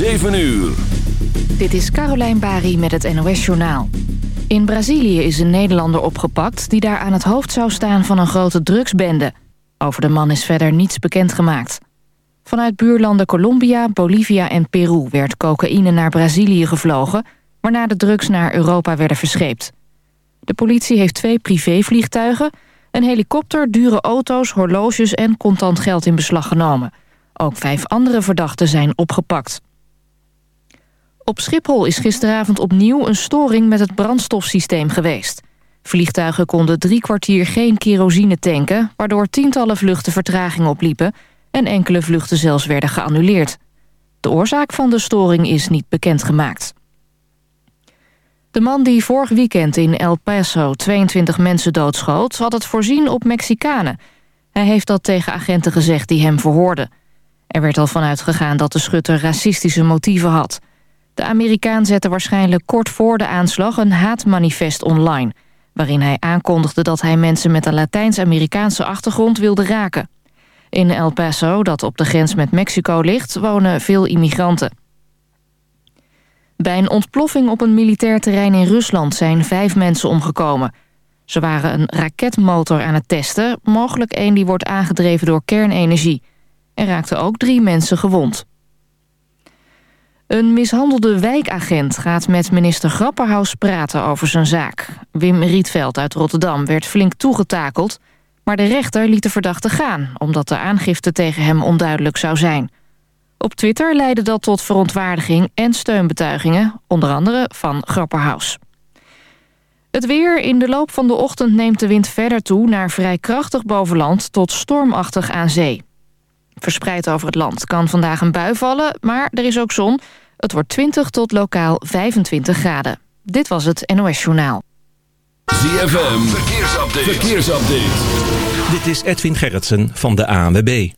7 uur. Dit is Carolijn Bari met het NOS Journaal. In Brazilië is een Nederlander opgepakt... die daar aan het hoofd zou staan van een grote drugsbende. Over de man is verder niets bekendgemaakt. Vanuit buurlanden Colombia, Bolivia en Peru... werd cocaïne naar Brazilië gevlogen... waarna de drugs naar Europa werden verscheept. De politie heeft twee privévliegtuigen... een helikopter, dure auto's, horloges en contant geld in beslag genomen. Ook vijf andere verdachten zijn opgepakt. Op Schiphol is gisteravond opnieuw een storing met het brandstofsysteem geweest. Vliegtuigen konden drie kwartier geen kerosine tanken... waardoor tientallen vluchten vertraging opliepen... en enkele vluchten zelfs werden geannuleerd. De oorzaak van de storing is niet bekendgemaakt. De man die vorig weekend in El Paso 22 mensen doodschoot... had het voorzien op Mexicanen. Hij heeft dat tegen agenten gezegd die hem verhoorden. Er werd al vanuit gegaan dat de schutter racistische motieven had... De Amerikaan zette waarschijnlijk kort voor de aanslag een haatmanifest online... waarin hij aankondigde dat hij mensen met een Latijns-Amerikaanse achtergrond wilde raken. In El Paso, dat op de grens met Mexico ligt, wonen veel immigranten. Bij een ontploffing op een militair terrein in Rusland zijn vijf mensen omgekomen. Ze waren een raketmotor aan het testen, mogelijk één die wordt aangedreven door kernenergie. Er raakten ook drie mensen gewond. Een mishandelde wijkagent gaat met minister Grapperhaus praten over zijn zaak. Wim Rietveld uit Rotterdam werd flink toegetakeld... maar de rechter liet de verdachte gaan... omdat de aangifte tegen hem onduidelijk zou zijn. Op Twitter leidde dat tot verontwaardiging en steunbetuigingen... onder andere van Grapperhaus. Het weer in de loop van de ochtend neemt de wind verder toe... naar vrij krachtig bovenland tot stormachtig aan zee. Verspreid over het land kan vandaag een bui vallen, maar er is ook zon. Het wordt 20 tot lokaal 25 graden. Dit was het NOS Journaal. ZFM, verkeersupdate. verkeersupdate. Dit is Edwin Gerritsen van de ANWB.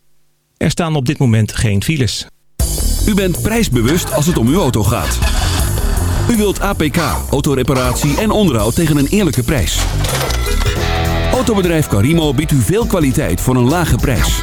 Er staan op dit moment geen files. U bent prijsbewust als het om uw auto gaat. U wilt APK, autoreparatie en onderhoud tegen een eerlijke prijs. Autobedrijf Carimo biedt u veel kwaliteit voor een lage prijs.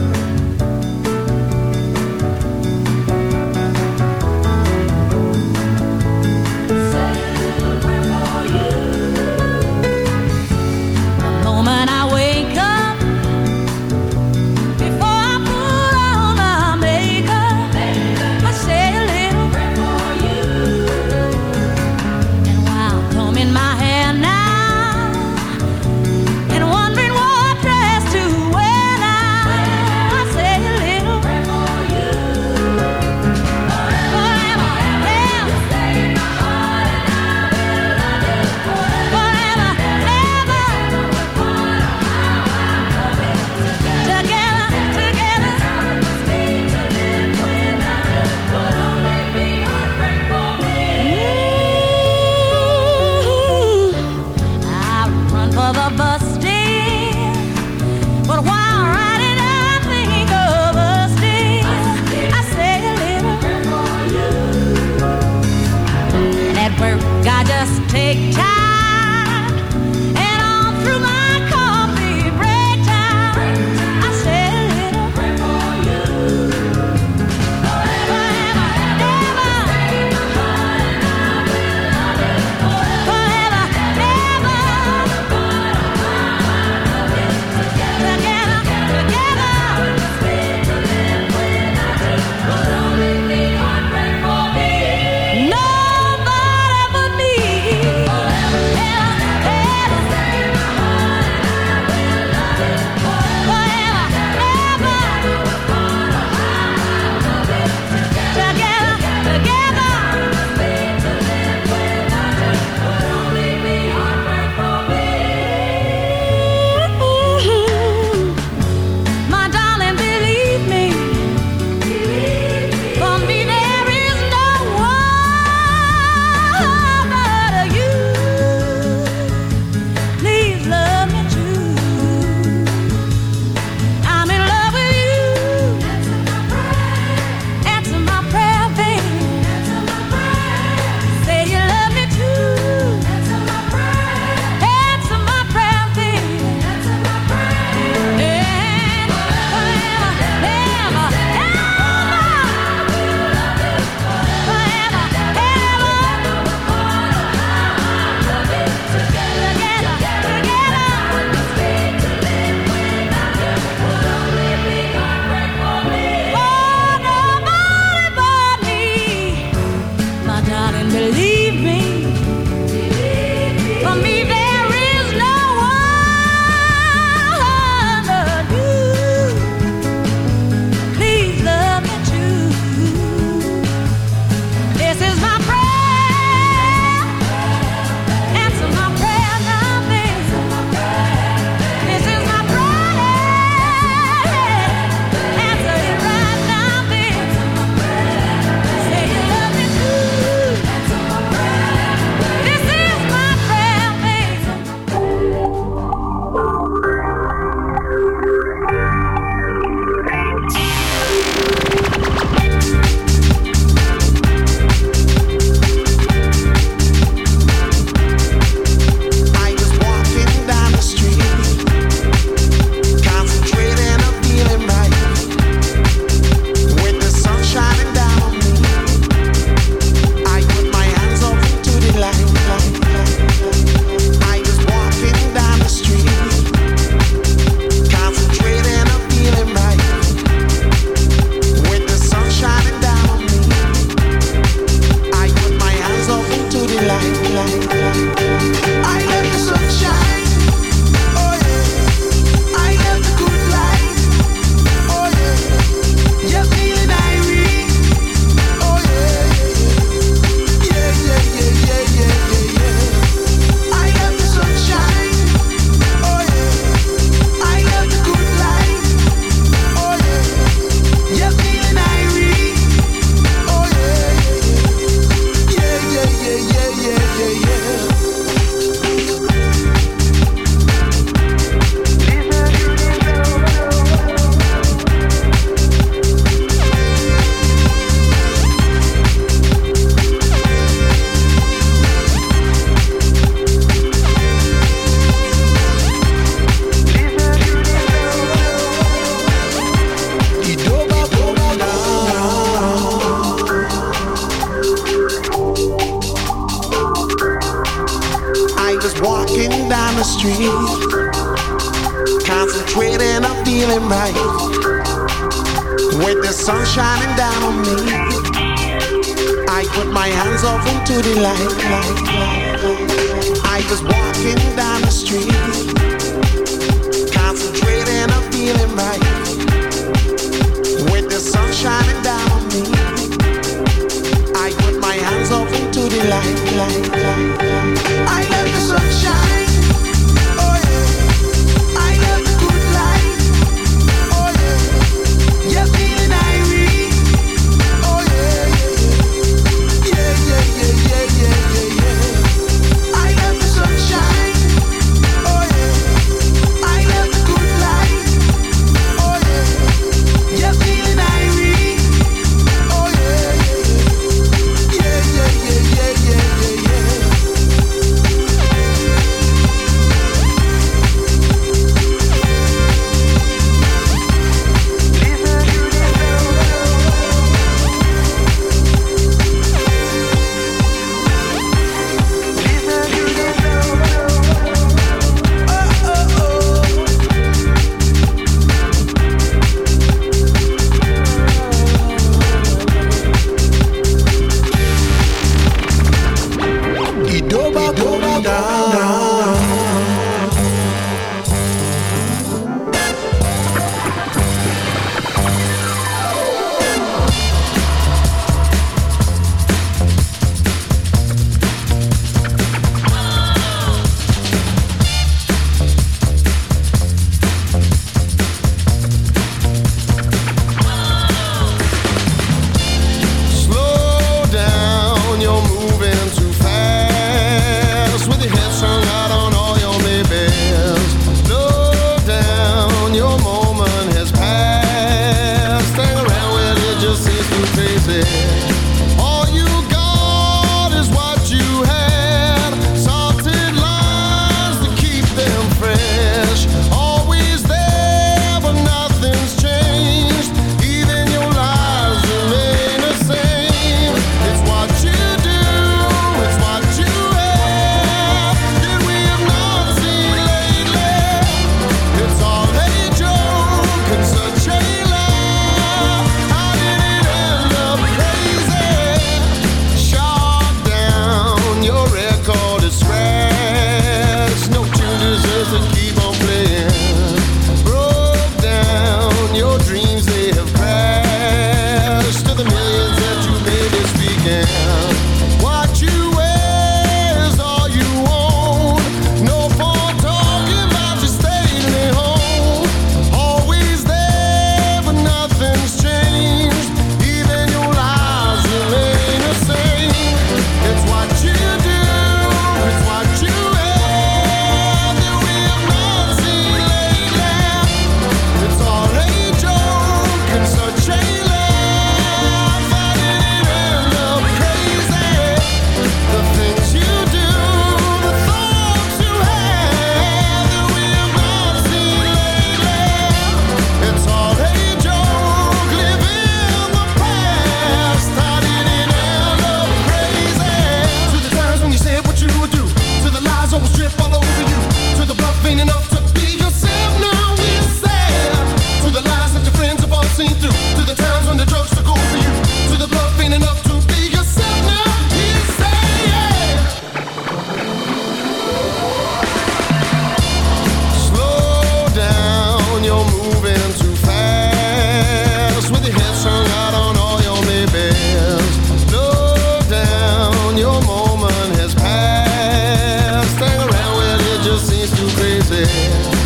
yeah.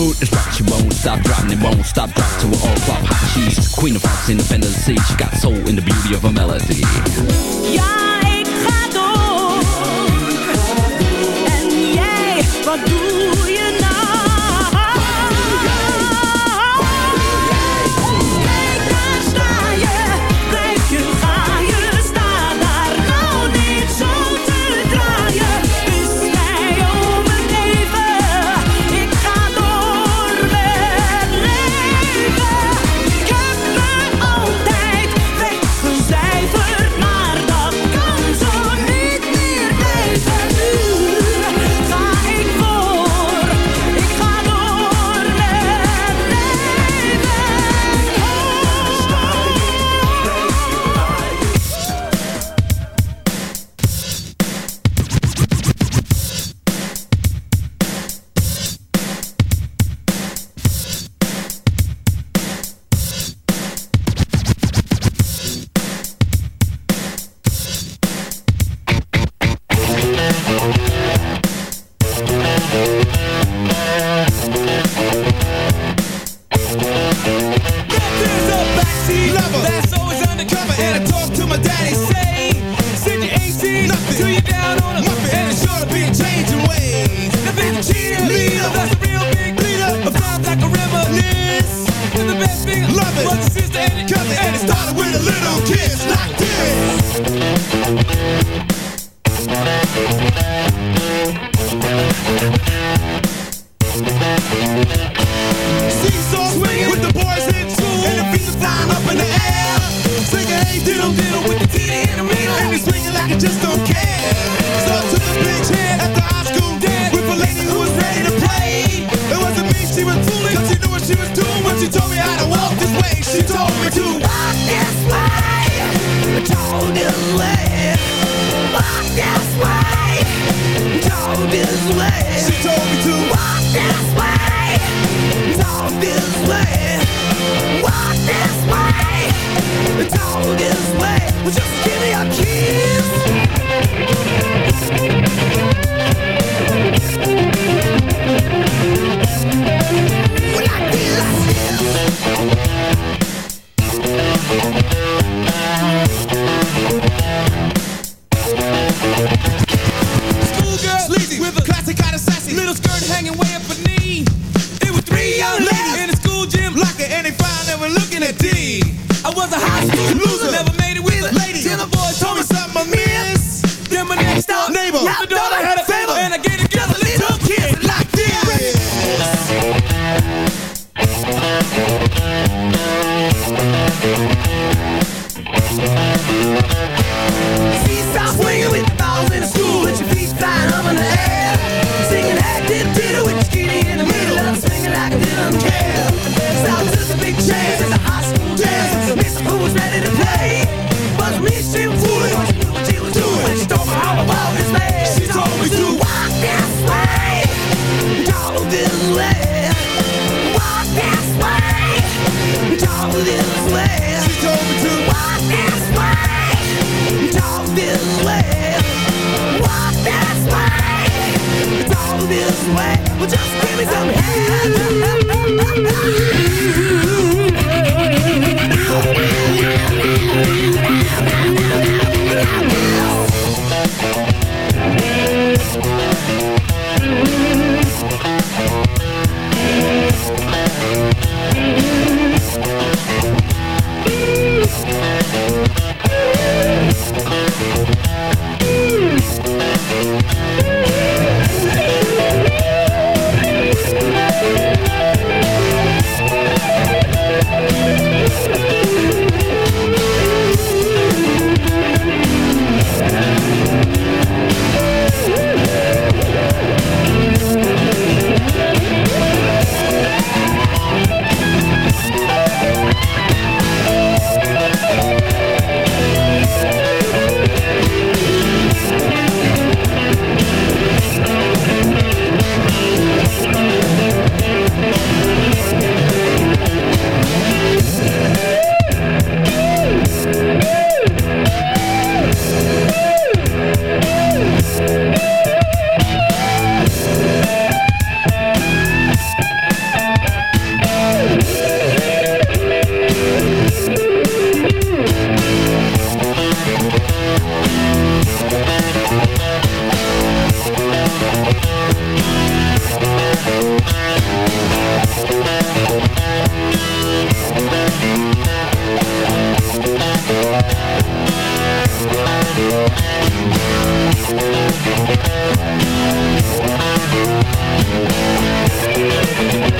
food is right, she won't stop dropping it, won't stop drop to an all flop hot cheese. Queen of Fox, independent sea, she got soul in the beauty of her melody. Ja, ik ga door. and jij, what do? diddle diddle with It's all this way. Well, just give me some help. Thank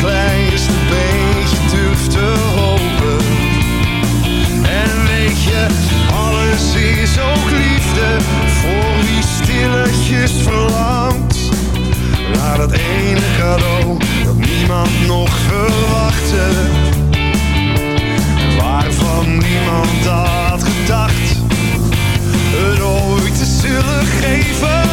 kleinste beetje durft te hopen. En weet je, alles is ook liefde voor wie stilletjes verlangt. Naar het ene cadeau dat niemand nog verwachtte. Waarvan niemand had gedacht het ooit te zullen geven.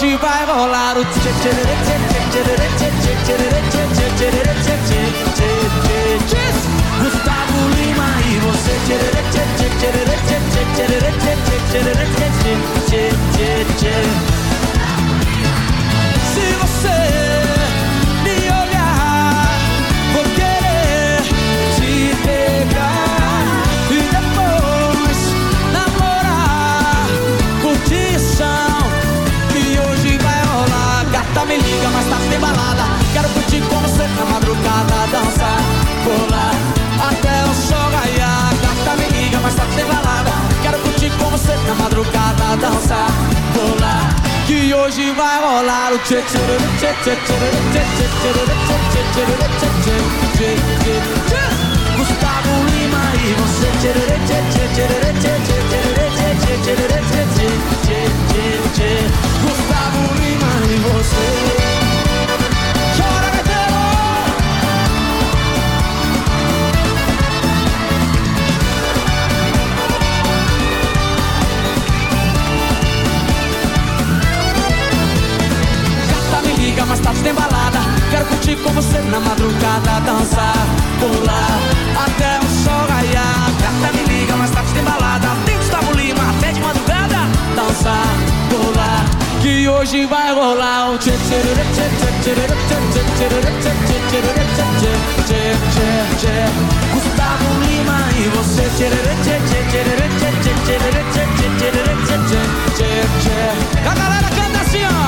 Vai rolar o Gustavo Lima e você Se você balada Quero curtir com você na madrugada Dançar, pular Que hoje vai rolar o tchê tchê tchê tchê tchê tchê tchê tchê tchê tchê Gustavo Lima e você tchê tchê tchê tchê tchê tchê tchê tchê tchê tchê Gustavo Lima e você noite com você na madrugada dançar, pular até o sol raiar. Gata me liga, mais tarde tem balada, tem Gustavo Lima até de madrugada dançar, pular que hoje vai rolar um tchê tchê tchê tchê tchê tchê tchê Gustavo Lima e você tchê tchê tchê tchê tchê tchê tchê tchê tchê tchê tchê tchê A galera canta assim ó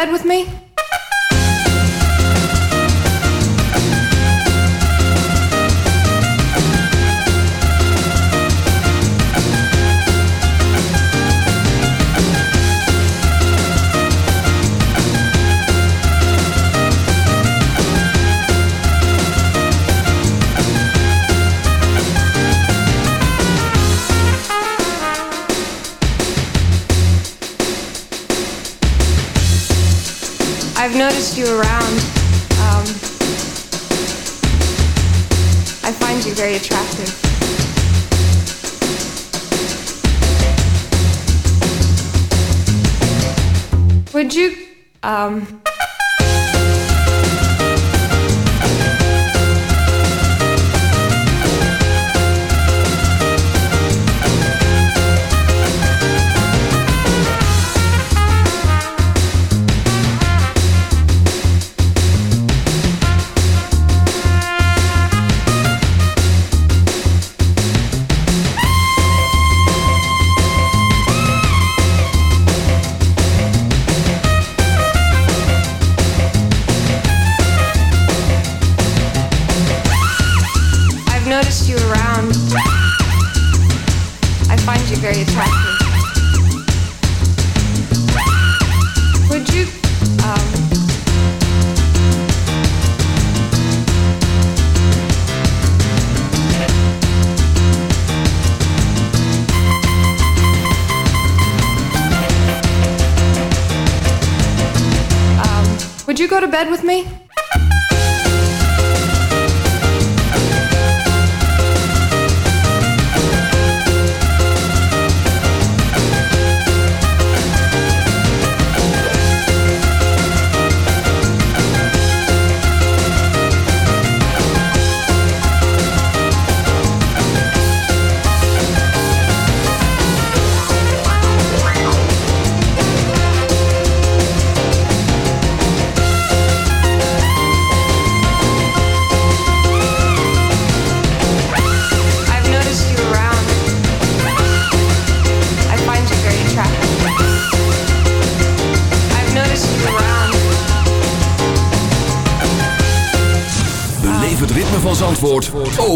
bed with me? Um,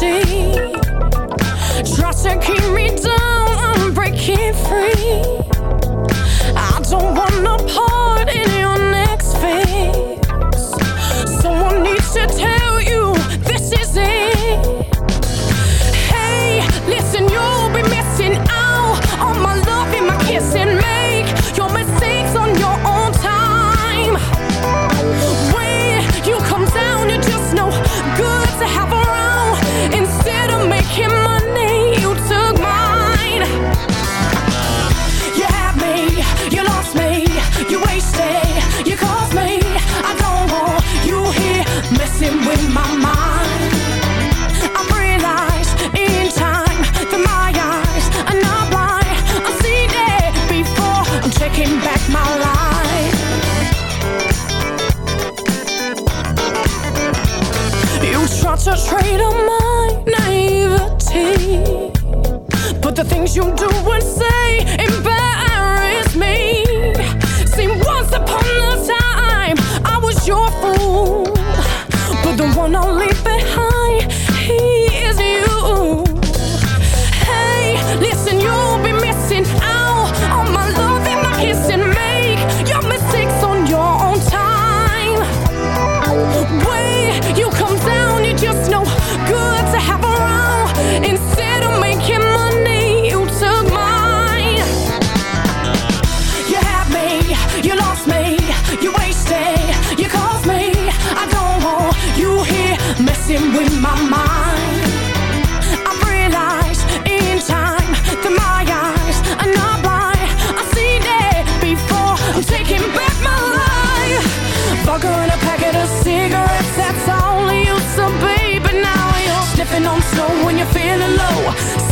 see Try to keep me down, I'm breaking free.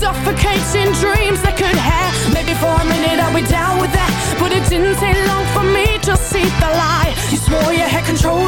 Suffocating dreams that could have Maybe for a minute I'll be down with that But it didn't take long for me to see the lie You swore you had control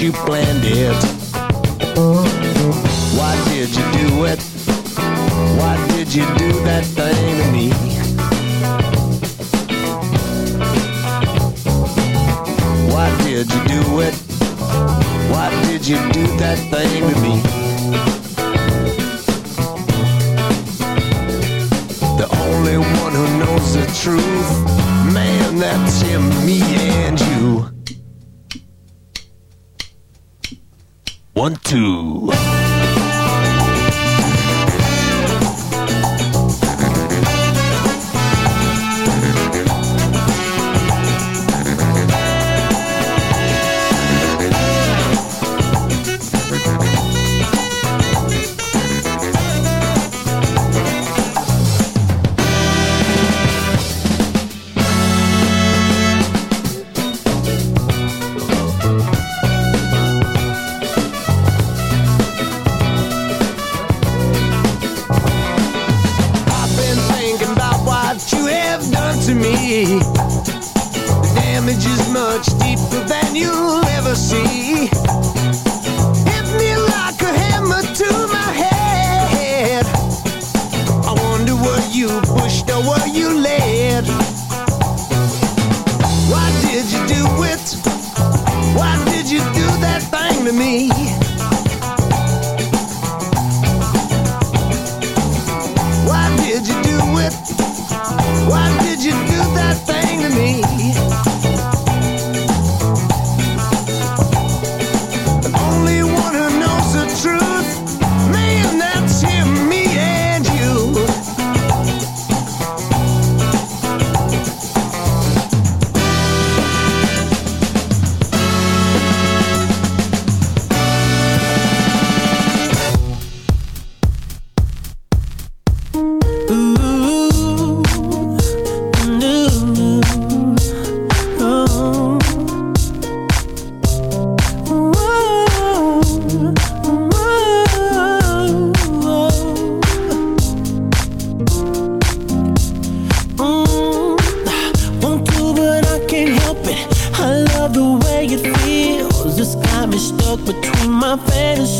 you planned it. One, two. my fantasy.